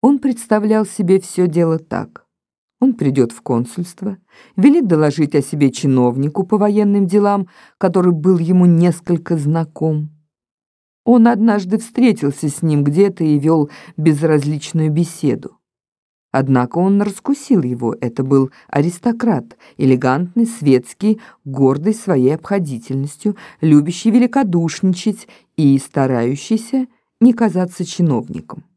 Он представлял себе все дело так. Он придет в консульство, велит доложить о себе чиновнику по военным делам, который был ему несколько знаком. Он однажды встретился с ним где-то и вел безразличную беседу. Однако он раскусил его. Это был аристократ, элегантный, светский, гордый своей обходительностью, любящий великодушничать и старающийся не казаться чиновником.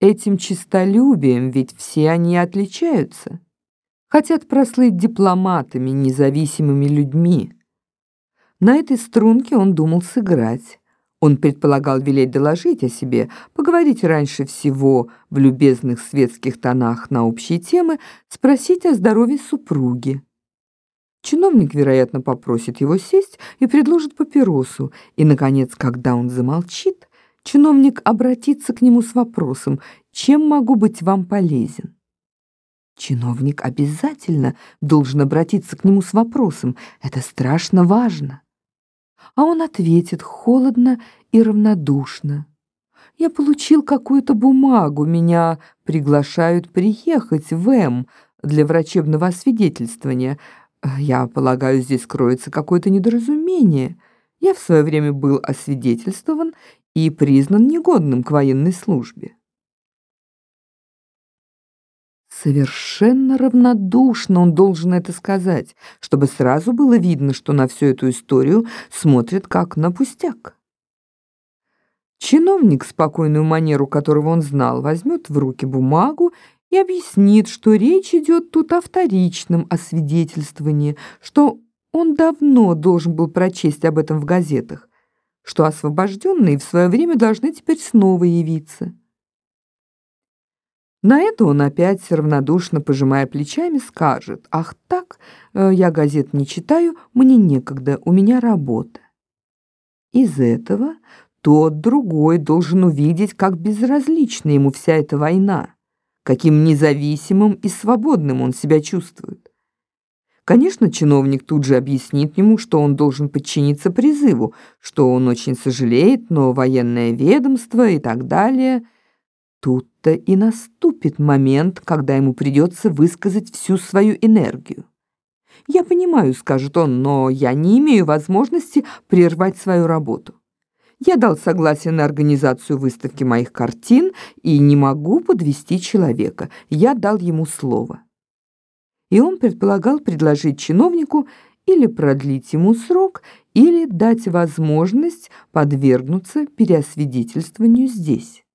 Этим честолюбием ведь все они отличаются. Хотят прослыть дипломатами, независимыми людьми. На этой струнке он думал сыграть. Он предполагал велеть доложить о себе, поговорить раньше всего в любезных светских тонах на общие темы, спросить о здоровье супруги. Чиновник, вероятно, попросит его сесть и предложит папиросу, и, наконец, когда он замолчит, чиновник обратится к нему с вопросом «Чем могу быть вам полезен?». Чиновник обязательно должен обратиться к нему с вопросом «Это страшно важно». А он ответит холодно и равнодушно. «Я получил какую-то бумагу, меня приглашают приехать в М для врачебного освидетельствования. Я полагаю, здесь кроется какое-то недоразумение». Я в свое время был освидетельствован и признан негодным к военной службе. Совершенно равнодушно он должен это сказать, чтобы сразу было видно, что на всю эту историю смотрит как на пустяк. Чиновник, спокойную манеру которого он знал, возьмет в руки бумагу и объяснит, что речь идет тут о вторичном освидетельствовании, что он давно должен был прочесть об этом в газетах, что освобожденные в свое время должны теперь снова явиться. На это он опять равнодушно, пожимая плечами, скажет, «Ах так, э, я газет не читаю, мне некогда, у меня работа». Из этого тот другой должен увидеть, как безразлична ему вся эта война, каким независимым и свободным он себя чувствует. Конечно, чиновник тут же объяснит ему, что он должен подчиниться призыву, что он очень сожалеет, но военное ведомство и так далее. Тут-то и наступит момент, когда ему придется высказать всю свою энергию. «Я понимаю», — скажет он, — «но я не имею возможности прервать свою работу. Я дал согласие на организацию выставки моих картин и не могу подвести человека. Я дал ему слово» и он предполагал предложить чиновнику или продлить ему срок, или дать возможность подвергнуться переосвидетельствованию здесь.